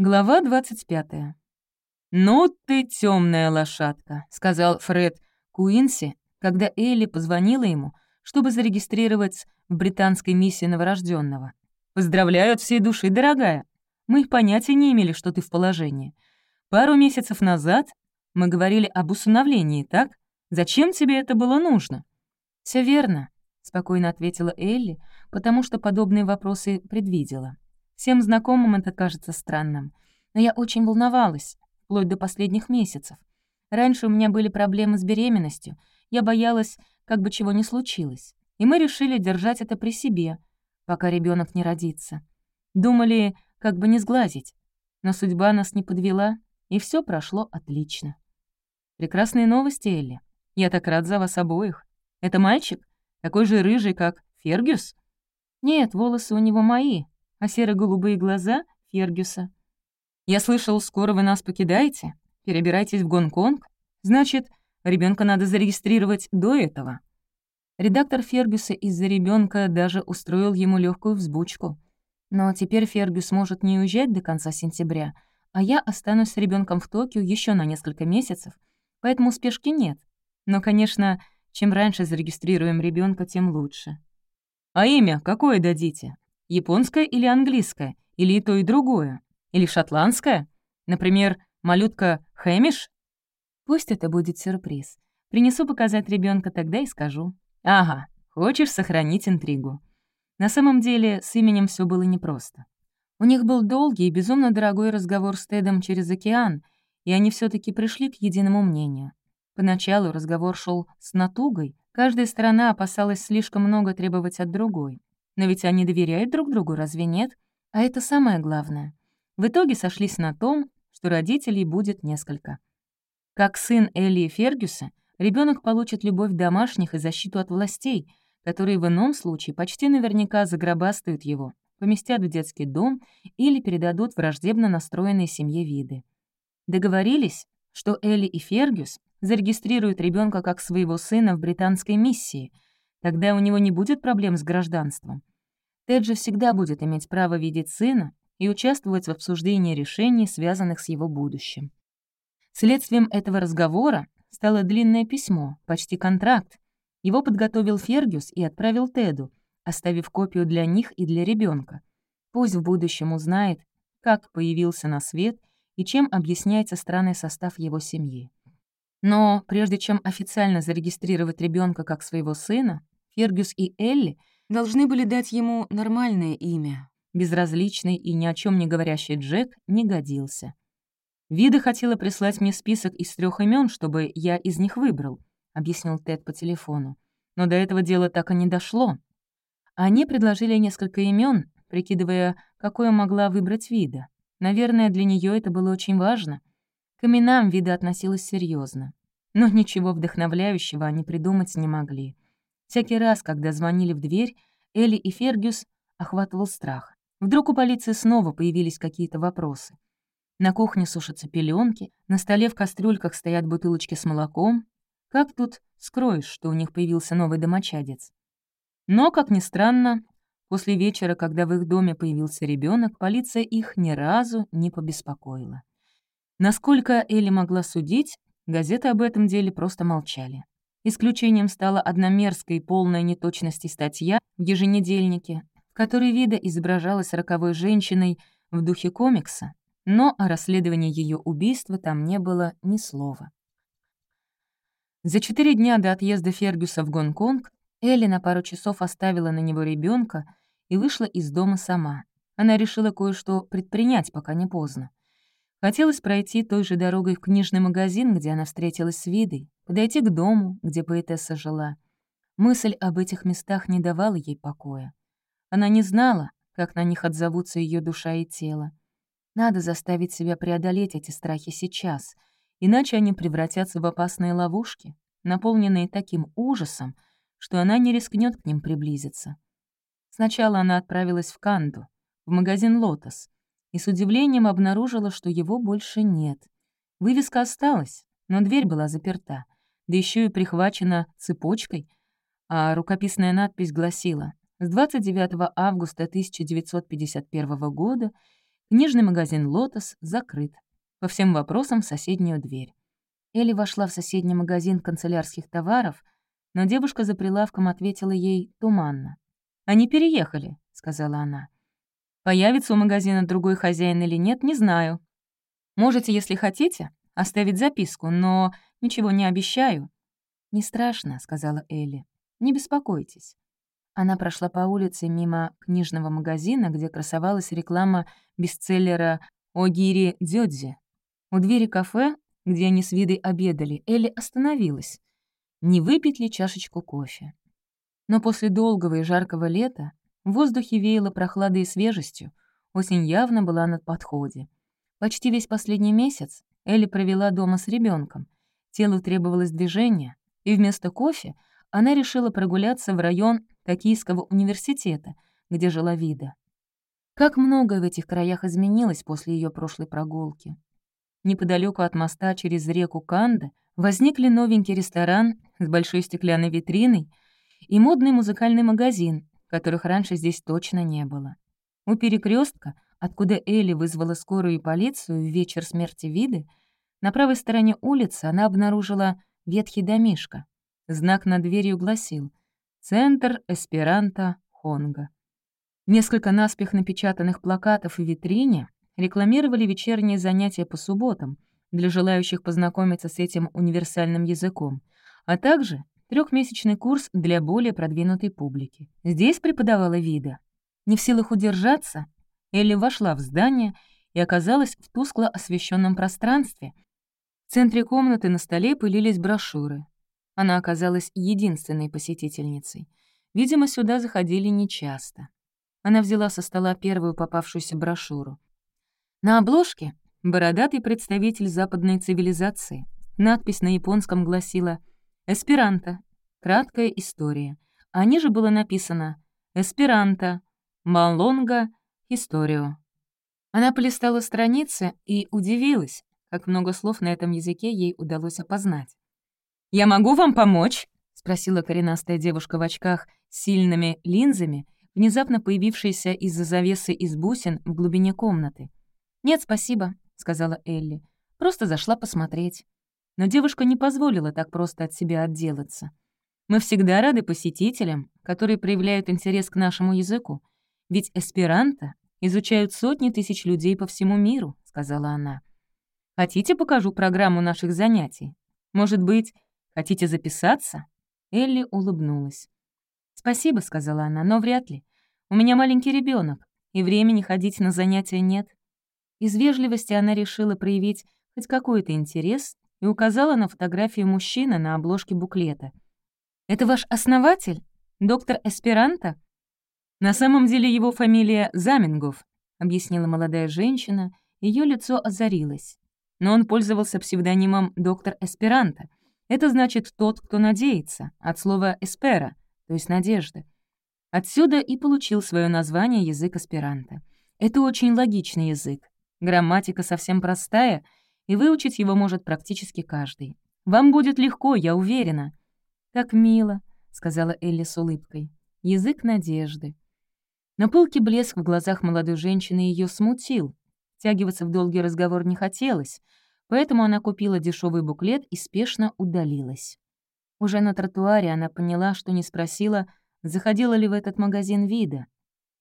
Глава 25. «Ну ты темная лошадка», — сказал Фред Куинси, когда Элли позвонила ему, чтобы зарегистрировать в британской миссии новорожденного. «Поздравляю от всей души, дорогая. Мы понятия не имели, что ты в положении. Пару месяцев назад мы говорили об усыновлении, так? Зачем тебе это было нужно?» Все верно», — спокойно ответила Элли, потому что подобные вопросы предвидела. Всем знакомым это кажется странным. Но я очень волновалась, вплоть до последних месяцев. Раньше у меня были проблемы с беременностью. Я боялась, как бы чего ни случилось. И мы решили держать это при себе, пока ребенок не родится. Думали, как бы не сглазить. Но судьба нас не подвела, и все прошло отлично. Прекрасные новости, Элли. Я так рад за вас обоих. Это мальчик? Такой же рыжий, как Фергюс? Нет, волосы у него мои, а серо-голубые глаза — Фергюса. «Я слышал, скоро вы нас покидаете? Перебираетесь в Гонконг? Значит, ребенка надо зарегистрировать до этого». Редактор Фергюса из-за ребенка даже устроил ему легкую взбучку. Но теперь Фергюс может не уезжать до конца сентября, а я останусь с ребенком в Токио еще на несколько месяцев, поэтому спешки нет. Но, конечно, чем раньше зарегистрируем ребенка, тем лучше. «А имя какое дадите?» Японское или английское? Или и то, и другое? Или шотландское? Например, малютка Хэмиш? Пусть это будет сюрприз. Принесу показать ребенка, тогда и скажу. Ага, хочешь сохранить интригу. На самом деле, с именем все было непросто. У них был долгий и безумно дорогой разговор с Тедом через океан, и они все таки пришли к единому мнению. Поначалу разговор шел с натугой, каждая сторона опасалась слишком много требовать от другой. Но ведь они доверяют друг другу, разве нет? А это самое главное. В итоге сошлись на том, что родителей будет несколько. Как сын Элли и Фергюса, ребенок получит любовь домашних и защиту от властей, которые в ином случае почти наверняка загробастают его, поместят в детский дом или передадут враждебно настроенной семье виды. Договорились, что Элли и Фергюс зарегистрируют ребенка как своего сына в британской миссии — Тогда у него не будет проблем с гражданством. Тед же всегда будет иметь право видеть сына и участвовать в обсуждении решений, связанных с его будущим. Следствием этого разговора стало длинное письмо, почти контракт. Его подготовил Фергюс и отправил Теду, оставив копию для них и для ребенка. Пусть в будущем узнает, как появился на свет и чем объясняется странный состав его семьи. Но прежде чем официально зарегистрировать ребенка как своего сына, Фергюс и Элли должны были дать ему нормальное имя. Безразличный и ни о чем не говорящий Джек не годился. «Вида хотела прислать мне список из трех имен, чтобы я из них выбрал», — объяснил Тед по телефону. «Но до этого дела так и не дошло. Они предложили несколько имен, прикидывая, какое могла выбрать Вида. Наверное, для нее это было очень важно. К именам Вида относилась серьезно, Но ничего вдохновляющего они придумать не могли. Всякий раз, когда звонили в дверь, Элли и Фергюс охватывал страх. Вдруг у полиции снова появились какие-то вопросы. На кухне сушатся пеленки, на столе в кастрюльках стоят бутылочки с молоком. Как тут скроешь, что у них появился новый домочадец? Но, как ни странно, после вечера, когда в их доме появился ребенок, полиция их ни разу не побеспокоила. Насколько Элли могла судить, газеты об этом деле просто молчали. Исключением стала одна мерзкая и полная неточностей статья в еженедельнике, в которой Вида изображалась роковой женщиной в духе комикса, но о расследовании ее убийства там не было ни слова. За четыре дня до отъезда Фергюса в Гонконг Элли на пару часов оставила на него ребенка и вышла из дома сама. Она решила кое-что предпринять, пока не поздно. Хотелось пройти той же дорогой в книжный магазин, где она встретилась с Видой, подойти к дому, где поэтесса жила. Мысль об этих местах не давала ей покоя. Она не знала, как на них отзовутся ее душа и тело. Надо заставить себя преодолеть эти страхи сейчас, иначе они превратятся в опасные ловушки, наполненные таким ужасом, что она не рискнет к ним приблизиться. Сначала она отправилась в Канду, в магазин «Лотос», и с удивлением обнаружила, что его больше нет. Вывеска осталась, но дверь была заперта, да еще и прихвачена цепочкой, а рукописная надпись гласила «С 29 августа 1951 года Книжный магазин «Лотос» закрыт. По всем вопросам в соседнюю дверь. Элли вошла в соседний магазин канцелярских товаров, но девушка за прилавком ответила ей туманно. «Они переехали», — сказала она. «Появится у магазина другой хозяин или нет, не знаю. Можете, если хотите, оставить записку, но ничего не обещаю». «Не страшно», — сказала Элли. «Не беспокойтесь». Она прошла по улице мимо книжного магазина, где красовалась реклама бестселлера «Огири Дзёдзи». У двери кафе, где они с Видой обедали, Элли остановилась. Не выпить ли чашечку кофе? Но после долгого и жаркого лета в воздухе веяло прохладой и свежестью, осень явно была на подходе. Почти весь последний месяц Элли провела дома с ребенком. Телу требовалось движение, и вместо кофе она решила прогуляться в район Токийского университета, где жила Вида. Как многое в этих краях изменилось после ее прошлой прогулки. Неподалеку от моста через реку Канда возникли новенький ресторан с большой стеклянной витриной и модный музыкальный магазин, которых раньше здесь точно не было. У перекрестка, откуда Элли вызвала скорую и полицию в вечер смерти Виды, на правой стороне улицы она обнаружила ветхий домишко. Знак над дверью гласил Центр Эсперанто Хонга. Несколько наспех напечатанных плакатов в витрине рекламировали вечерние занятия по субботам для желающих познакомиться с этим универсальным языком, а также трехмесячный курс для более продвинутой публики. Здесь преподавала Вида. Не в силах удержаться, Элли вошла в здание и оказалась в тускло освещенном пространстве. В центре комнаты на столе пылились брошюры. Она оказалась единственной посетительницей. Видимо, сюда заходили нечасто. Она взяла со стола первую попавшуюся брошюру. На обложке — бородатый представитель западной цивилизации. Надпись на японском гласила «Эсперанто. Краткая история». А ниже было написано «Эсперанто. Малонга. Историо». Она полистала страницы и удивилась, как много слов на этом языке ей удалось опознать. «Я могу вам помочь?» — спросила коренастая девушка в очках с сильными линзами, внезапно появившаяся из-за завесы из бусин в глубине комнаты. «Нет, спасибо», — сказала Элли. «Просто зашла посмотреть». Но девушка не позволила так просто от себя отделаться. «Мы всегда рады посетителям, которые проявляют интерес к нашему языку, ведь эсперанто изучают сотни тысяч людей по всему миру», — сказала она. «Хотите, покажу программу наших занятий? Может быть, Хотите записаться?» Элли улыбнулась. «Спасибо», — сказала она, — «но вряд ли. У меня маленький ребенок, и времени ходить на занятия нет». Из вежливости она решила проявить хоть какой-то интерес и указала на фотографию мужчины на обложке буклета. «Это ваш основатель? Доктор Эсперанто?» «На самом деле его фамилия Замингов», — объяснила молодая женщина, ее лицо озарилось. Но он пользовался псевдонимом доктор Эсперанто, это значит «тот, кто надеется», от слова «эспера», то есть «надежда». Отсюда и получил свое название язык аспиранта. Это очень логичный язык. Грамматика совсем простая, и выучить его может практически каждый. Вам будет легко, я уверена. «Как мило», — сказала Элли с улыбкой. «Язык надежды». На пылкий блеск в глазах молодой женщины ее смутил. Тягиваться в долгий разговор не хотелось — Поэтому она купила дешевый буклет и спешно удалилась. Уже на тротуаре она поняла, что не спросила, заходила ли в этот магазин Вида.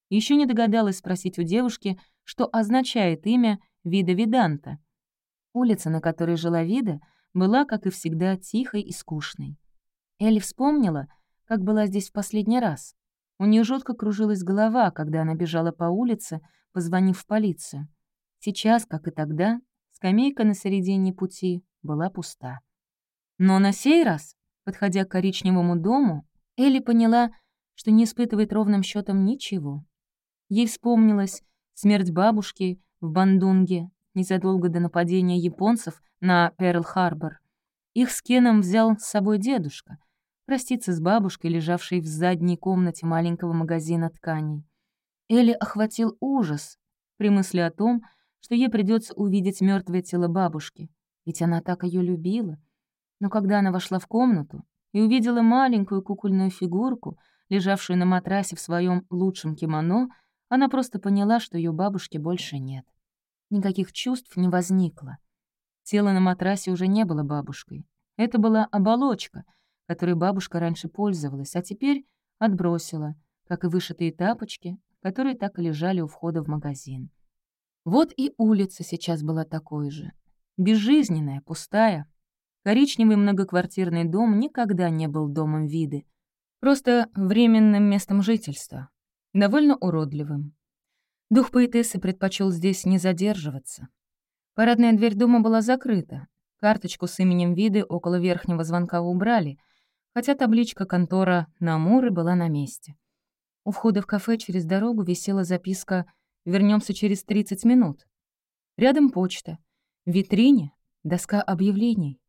Еще не догадалась спросить у девушки, что означает имя Вида Виданта. Улица, на которой жила Вида, была, как и всегда, тихой и скучной. Элли вспомнила, как была здесь в последний раз. У нее жутко кружилась голова, когда она бежала по улице, позвонив в полицию. Сейчас, как и тогда, Скамейка на середине пути была пуста. Но на сей раз, подходя к коричневому дому, Элли поняла, что не испытывает ровным счетом ничего. Ей вспомнилась смерть бабушки в Бандунге незадолго до нападения японцев на Перл-Харбор. Их с Кеном взял с собой дедушка, проститься с бабушкой, лежавшей в задней комнате маленького магазина тканей. Элли охватил ужас при мысли о том, что ей придется увидеть мертвое тело бабушки, ведь она так ее любила. Но когда она вошла в комнату и увидела маленькую кукольную фигурку, лежавшую на матрасе в своем лучшем кимоно, она просто поняла, что ее бабушки больше нет. Никаких чувств не возникло. Тело на матрасе уже не было бабушкой. Это была оболочка, которой бабушка раньше пользовалась, а теперь отбросила, как и вышитые тапочки, которые так и лежали у входа в магазин. Вот и улица сейчас была такой же. Безжизненная, пустая. Коричневый многоквартирный дом никогда не был домом виды. Просто временным местом жительства. Довольно уродливым. Дух поэтессы предпочел здесь не задерживаться. Парадная дверь дома была закрыта. Карточку с именем виды около верхнего звонка убрали, хотя табличка контора «Намуры» была на месте. У входа в кафе через дорогу висела записка Вернемся через 30 минут. Рядом почта. В витрине — доска объявлений.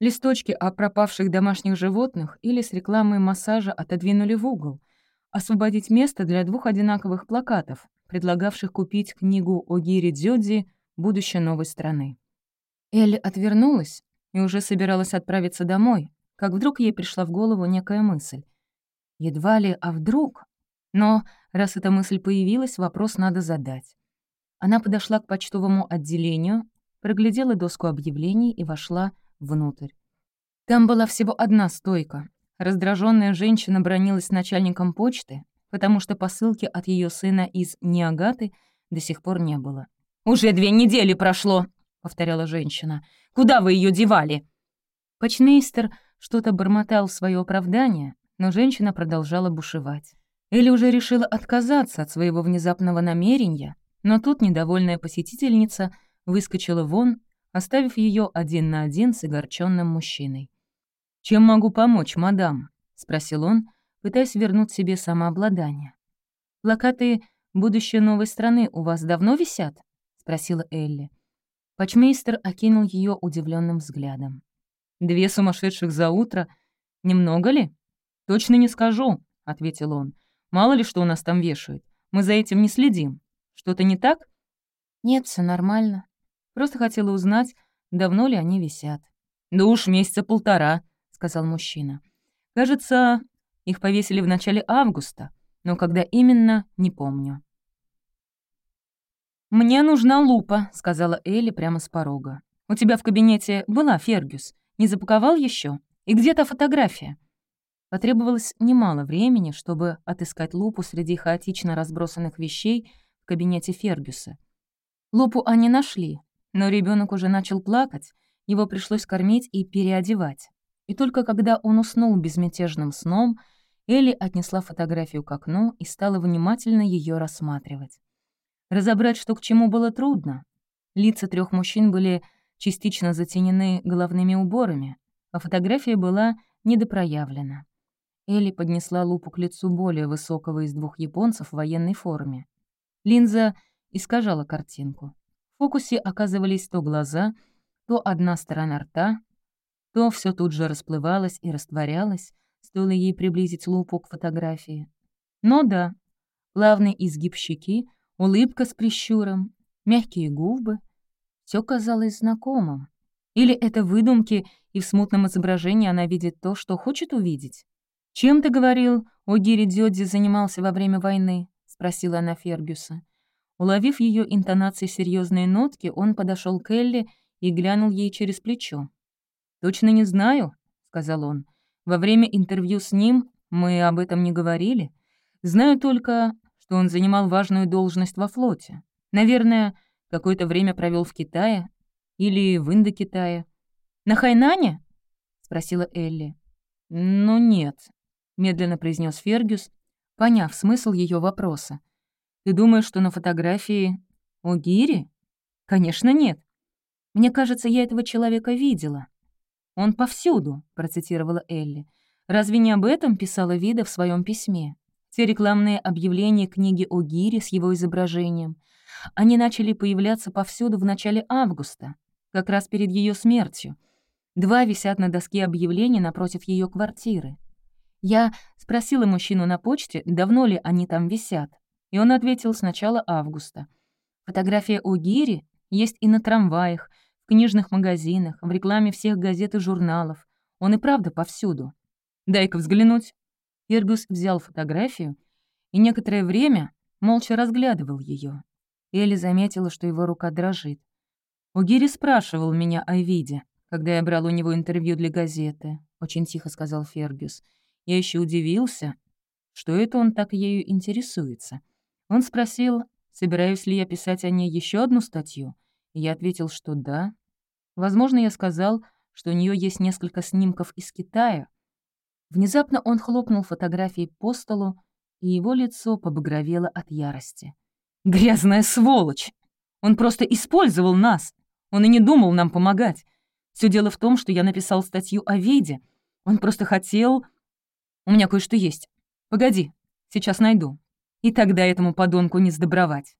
Листочки о пропавших домашних животных или с рекламой массажа отодвинули в угол. Освободить место для двух одинаковых плакатов, предлагавших купить книгу о Гире Дзёдзи «Будущее новой страны». Элли отвернулась и уже собиралась отправиться домой, как вдруг ей пришла в голову некая мысль. Едва ли, а вдруг? Но раз эта мысль появилась, вопрос надо задать. Она подошла к почтовому отделению, проглядела доску объявлений и вошла внутрь. Там была всего одна стойка. Раздраженная женщина бронилась с начальником почты, потому что посылки от ее сына из Ниагаты до сих пор не было. «Уже две недели прошло», — повторяла женщина. «Куда вы ее девали?» Почмейстер что-то бормотал в свое оправдание, но женщина продолжала бушевать. Элли уже решила отказаться от своего внезапного намерения, но тут недовольная посетительница выскочила вон, оставив ее один на один с огорченным мужчиной. «Чем могу помочь, мадам?» — спросил он, пытаясь вернуть себе самообладание. «Плакаты «Будущее новой страны» у вас давно висят?» — спросила Элли. Патчмейстер окинул ее удивленным взглядом. «Две сумасшедших за утро? Немного ли?» «Точно не скажу», — ответил он. Мало ли что у нас там вешают. Мы за этим не следим. Что-то не так?» «Нет, все нормально. Просто хотела узнать, давно ли они висят». «Да уж месяца полтора», — сказал мужчина. «Кажется, их повесили в начале августа, но когда именно, не помню». «Мне нужна лупа», — сказала Элли прямо с порога. «У тебя в кабинете была Фергюс. Не запаковал еще? И где та фотография?» Потребовалось немало времени, чтобы отыскать лупу среди хаотично разбросанных вещей в кабинете Фергюса. Лупу они нашли, но ребенок уже начал плакать, его пришлось кормить и переодевать. И только когда он уснул безмятежным сном, Элли отнесла фотографию к окну и стала внимательно ее рассматривать. Разобрать, что к чему, было трудно. Лица трех мужчин были частично затенены головными уборами, а фотография была недопроявлена. Элли поднесла лупу к лицу более высокого из двух японцев в военной форме. Линза искажала картинку. В фокусе оказывались то глаза, то одна сторона рта, то все тут же расплывалось и растворялось, стоило ей приблизить лупу к фотографии. Но да, плавный изгиб щеки, улыбка с прищуром, мягкие губы — все казалось знакомым. Или это выдумки, и в смутном изображении она видит то, что хочет увидеть? «Чем ты говорил, Огири Дзёдзи занимался во время войны?» — спросила она Фергюса. Уловив ее интонации серьезные нотки, он подошел к Элли и глянул ей через плечо. «Точно не знаю», — сказал он. «Во время интервью с ним мы об этом не говорили. Знаю только, что он занимал важную должность во флоте. Наверное, какое-то время провел в Китае или в Индокитае. «На Хайнане?» — спросила Элли. «Ну нет, — медленно произнес Фергюс, поняв смысл ее вопроса. «Ты думаешь, что на фотографии у Гири?» «Конечно, нет. Мне кажется, я этого человека видела». «Он повсюду», — процитировала Элли. «Разве не об этом писала Вида в своем письме? Те рекламные объявления книги о Гире с его изображением. Они начали появляться повсюду в начале августа, как раз перед ее смертью. Два висят на доске объявлений напротив ее квартиры. Я спросила мужчину на почте, давно ли они там висят, и он ответил с начала августа. Фотография у Гири есть и на трамваях, в книжных магазинах, в рекламе всех газет и журналов. Он и правда повсюду. Дай-ка взглянуть. Иргус взял фотографию и некоторое время молча разглядывал ее. Элли заметила, что его рука дрожит. «Угири спрашивал меня о виде, когда я брал у него интервью для газеты», — очень тихо сказал Фергюс. «Я еще удивился, что это он так ею интересуется. Он спросил, собираюсь ли я писать о ней еще одну статью, я ответил, что да. Возможно, я сказал, что у нее есть несколько снимков из Китая. Внезапно он хлопнул фотографией по столу, и его лицо побагровело от ярости. «Грязная сволочь! Он просто использовал нас! Он и не думал нам помогать. Все дело в том, что я написал статью о виде. Он просто хотел... У меня кое-что есть. Погоди, сейчас найду. И тогда этому подонку не сдобровать».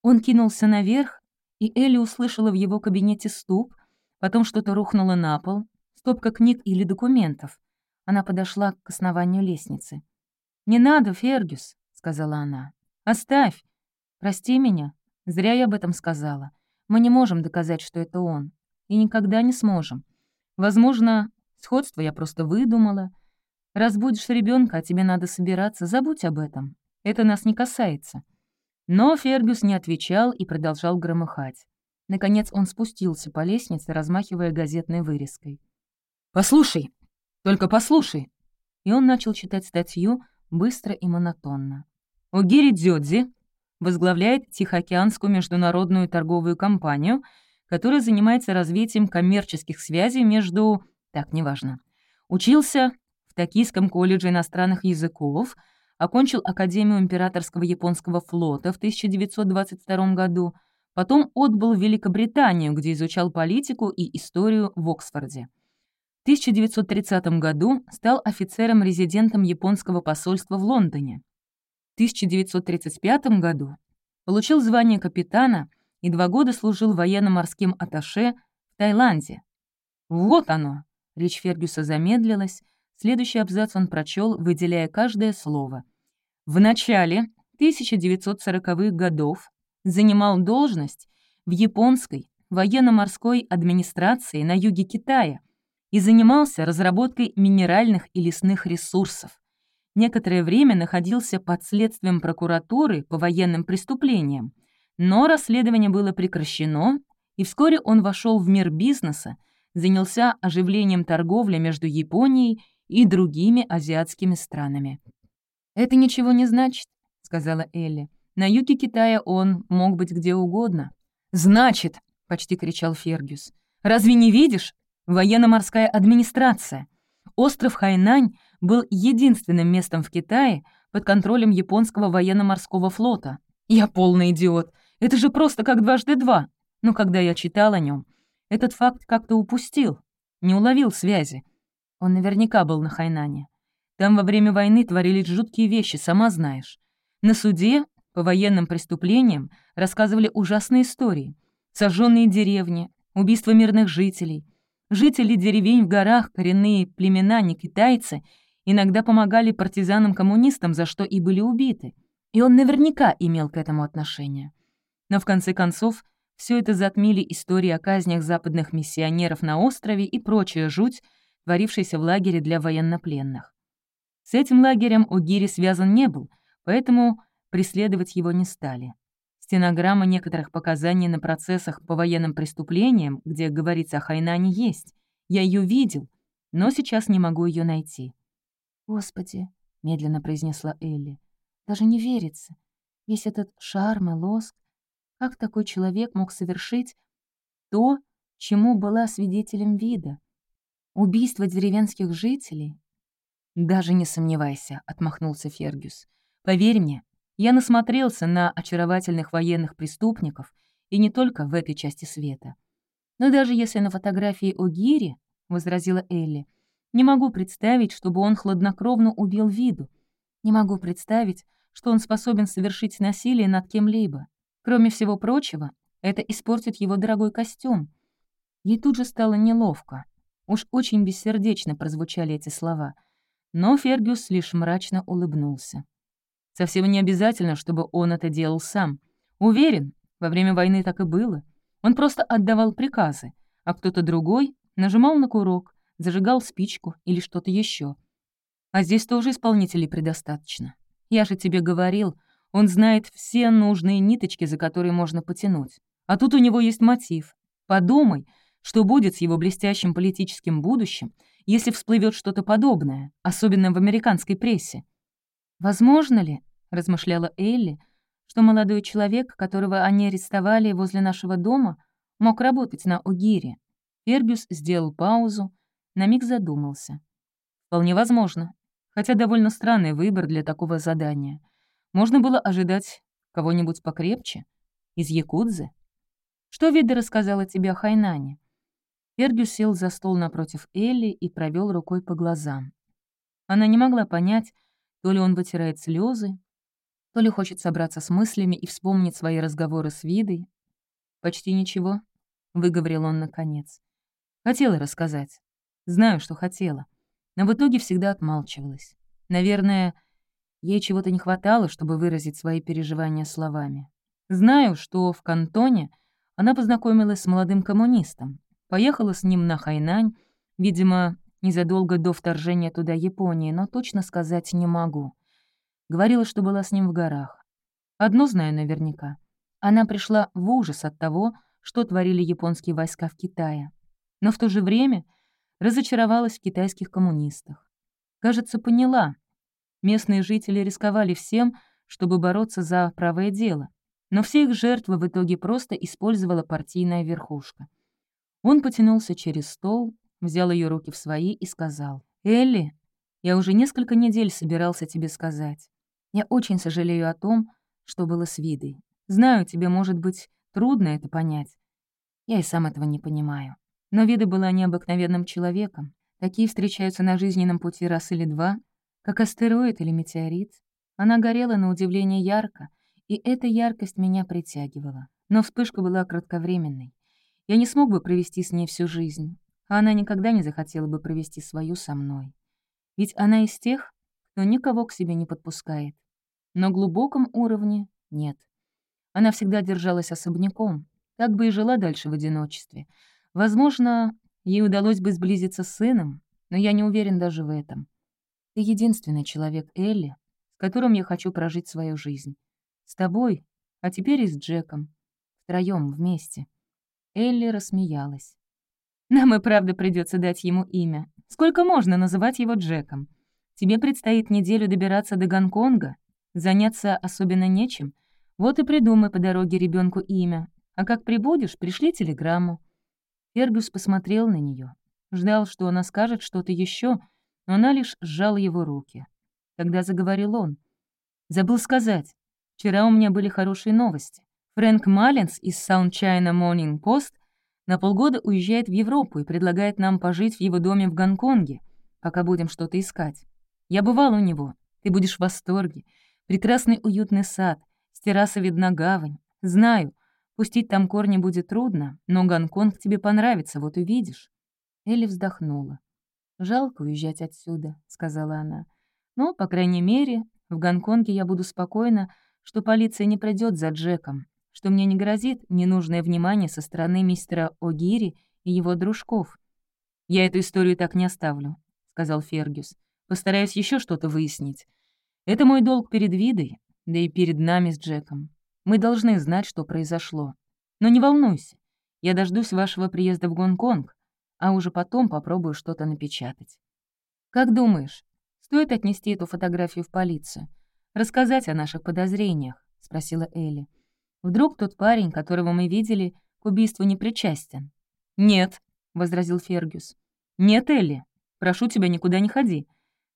Он кинулся наверх, и Элли услышала в его кабинете стук, потом что-то рухнуло на пол, стопка книг или документов. Она подошла к основанию лестницы. «Не надо, Фергюс», — сказала она. «Оставь. Прости меня. Зря я об этом сказала. Мы не можем доказать, что это он. И никогда не сможем. Возможно, сходство я просто выдумала. Разбудишь ребенка, а тебе надо собираться, забудь об этом. Это нас не касается». Но Фергюс не отвечал и продолжал громыхать. Наконец он спустился по лестнице, размахивая газетной вырезкой. «Послушай, только послушай!» И он начал читать статью быстро и монотонно. Огири Дзёдзи возглавляет Тихоокеанскую международную торговую компанию, которая занимается развитием коммерческих связей между... Так, неважно. Учился в Токийском колледже иностранных языков, окончил Академию императорского японского флота в 1922 году, потом отбыл в Великобританию, где изучал политику и историю в Оксфорде. В 1930 году стал офицером-резидентом японского посольства в Лондоне. 1935 году получил звание капитана и два года служил военно-морским атташе в Таиланде. Вот оно! Речь Фергюса замедлилась, следующий абзац он прочел, выделяя каждое слово. В начале 1940-х годов занимал должность в японской военно-морской администрации на юге Китая и занимался разработкой минеральных и лесных ресурсов некоторое время находился под следствием прокуратуры по военным преступлениям, но расследование было прекращено, и вскоре он вошел в мир бизнеса, занялся оживлением торговли между Японией и другими азиатскими странами. «Это ничего не значит», — сказала Элли. «На юге Китая он мог быть где угодно». «Значит», — почти кричал Фергюс, «разве не видишь? Военно-морская администрация. Остров Хайнань был единственным местом в Китае под контролем японского военно-морского флота. Я полный идиот. Это же просто как дважды два. Но когда я читал о нем, этот факт как-то упустил, не уловил связи. Он наверняка был на Хайнане. Там во время войны творились жуткие вещи, сама знаешь. На суде по военным преступлениям рассказывали ужасные истории. Сожженные деревни, убийства мирных жителей. Жители деревень в горах, коренные племена, не китайцы — иногда помогали партизанам-коммунистам, за что и были убиты. И он наверняка имел к этому отношение. Но в конце концов, все это затмили истории о казнях западных миссионеров на острове и прочая жуть, творившаяся в лагере для военнопленных. С этим лагерем Огири связан не был, поэтому преследовать его не стали. Стенограмма некоторых показаний на процессах по военным преступлениям, где говорится о Хайнане, есть. Я ее видел, но сейчас не могу ее найти. «Господи», — медленно произнесла Элли, — «даже не верится. Весь этот шарм и лоск. Как такой человек мог совершить то, чему была свидетелем вида? Убийство деревенских жителей?» «Даже не сомневайся», — отмахнулся Фергюс. «Поверь мне, я насмотрелся на очаровательных военных преступников, и не только в этой части света. Но даже если на фотографии Огири, — возразила Элли, не могу представить, чтобы он хладнокровно убил виду. Не могу представить, что он способен совершить насилие над кем-либо. Кроме всего прочего, это испортит его дорогой костюм. Ей тут же стало неловко. Уж очень бессердечно прозвучали эти слова. Но Фергюс лишь мрачно улыбнулся. Совсем не обязательно, чтобы он это делал сам. Уверен, во время войны так и было. Он просто отдавал приказы, а кто-то другой нажимал на курок, зажигал спичку или что-то еще. А здесь тоже исполнителей предостаточно. Я же тебе говорил, Он знает все нужные ниточки, за которые можно потянуть. А тут у него есть мотив. Подумай, что будет с его блестящим политическим будущим, если всплывет что-то подобное, особенно в американской прессе. «Возможно ли, — размышляла Элли, — что молодой человек, которого они арестовали возле нашего дома, мог работать на Огире?» Фергюс сделал паузу, на миг задумался. «Вполне возможно, хотя довольно странный выбор для такого задания. Можно было ожидать кого-нибудь покрепче, из Якудзы. Что Вида рассказала тебе о Хайнане?» Фергюс сел за стол напротив Элли и провел рукой по глазам. Она не могла понять, то ли он вытирает слезы, то ли хочет собраться с мыслями и вспомнить свои разговоры с Видой. «Почти ничего», — выговорил он наконец. «Хотела рассказать. Знаю, что хотела. Но в итоге всегда отмалчивалась. Наверное, ей чего-то не хватало, чтобы выразить свои переживания словами. Знаю, что в кантоне она познакомилась с молодым коммунистом, поехала с ним на Хайнань, видимо, незадолго до вторжения туда Японии, но точно сказать не могу. Говорила, что была с ним в горах. Одно знаю наверняка. Она пришла в ужас от того, что творили японские войска в Китае. Но в то же время разочаровалась в китайских коммунистах. Кажется, поняла. Местные жители рисковали всем, чтобы бороться за правое дело. Но все их жертвы в итоге просто использовала партийная верхушка. Он потянулся через стол, взял ее руки в свои и сказал, «Элли, я уже несколько недель собирался тебе сказать. Я очень сожалею о том, что было с Видой. Знаю, тебе, может быть, трудно это понять. Я и сам этого не понимаю. Но Вида была необыкновенным человеком. Такие встречаются на жизненном пути раз или два, как астероид или метеорит. Она горела на удивление ярко, и эта яркость меня притягивала. Но вспышка была кратковременной. Я не смог бы провести с ней всю жизнь, а она никогда не захотела бы провести свою со мной. Ведь она из тех, кто никого к себе не подпускает. На глубоком уровне — нет. Она всегда держалась особняком, так бы и жила дальше в одиночестве. Возможно, ей удалось бы сблизиться с сыном, но я не уверен даже в этом. Ты единственный человек, Элли, с которым я хочу прожить свою жизнь. С тобой, а теперь и с Джеком. Втроем вместе. Элли рассмеялась. Нам и правда придется дать ему имя. Сколько можно называть его Джеком? Тебе предстоит неделю добираться до Гонконга, заняться особенно нечем. Вот и придумай по дороге ребенку имя. А как прибудешь, пришли телеграмму. Фергюс посмотрел на нее, ждал, что она скажет что-то еще, но она лишь сжала его руки. Тогда заговорил он. «Забыл сказать. Вчера у меня были хорошие новости. Фрэнк Маллинс из Sound China Morning Post на полгода уезжает в Европу и предлагает нам пожить в его доме в Гонконге, пока будем что-то искать. Я бывал у него. Ты будешь в восторге. Прекрасный уютный сад, с террасы видна гавань. Знаю, пустить там корни будет трудно, но Гонконг тебе понравится, вот увидишь». Элли вздохнула. «Жалко уезжать отсюда», — сказала она. «Но, по крайней мере, в Гонконге я буду спокойна, что полиция не придет за Джеком, что мне не грозит ненужное внимание со стороны мистера О'Гири и его дружков. «Я эту историю так не оставлю», — сказал Фергюс. «Постараюсь еще что-то выяснить. Это мой долг перед Видой, да и перед нами с Джеком. Мы должны знать, что произошло. Но не волнуйся, я дождусь вашего приезда в Гонконг, а уже потом попробую что-то напечатать. Как думаешь, стоит отнести эту фотографию в полицию? Рассказать о наших подозрениях?» — спросила Элли. Вдруг тот парень, которого мы видели, к убийству не причастен? «Нет», — возразил Фергюс. «Нет, Элли, прошу тебя, никуда не ходи.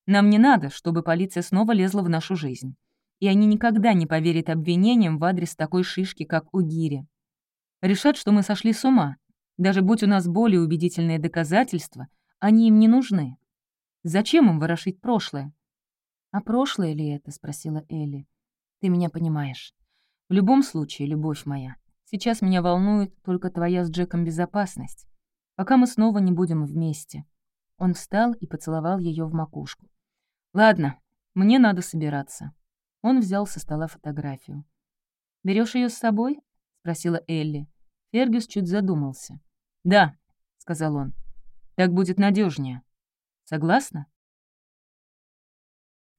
Нам не надо, чтобы полиция снова лезла в нашу жизнь. И они никогда не поверят обвинениям в адрес такой шишки, как у Гири. Решат, что мы сошли с ума. Даже будь у нас более убедительные доказательства, они им не нужны. Зачем им ворошить прошлое?» «А прошлое ли это?» — спросила Элли. «Ты меня понимаешь». В любом случае, любовь моя, сейчас меня волнует только твоя с Джеком безопасность, пока мы снова не будем вместе». Он встал и поцеловал ее в макушку. «Ладно, мне надо собираться». Он взял со стола фотографию. Берешь ее с собой?» — спросила Элли. Фергюс чуть задумался. «Да», — сказал он, — «так будет надежнее. Согласна?»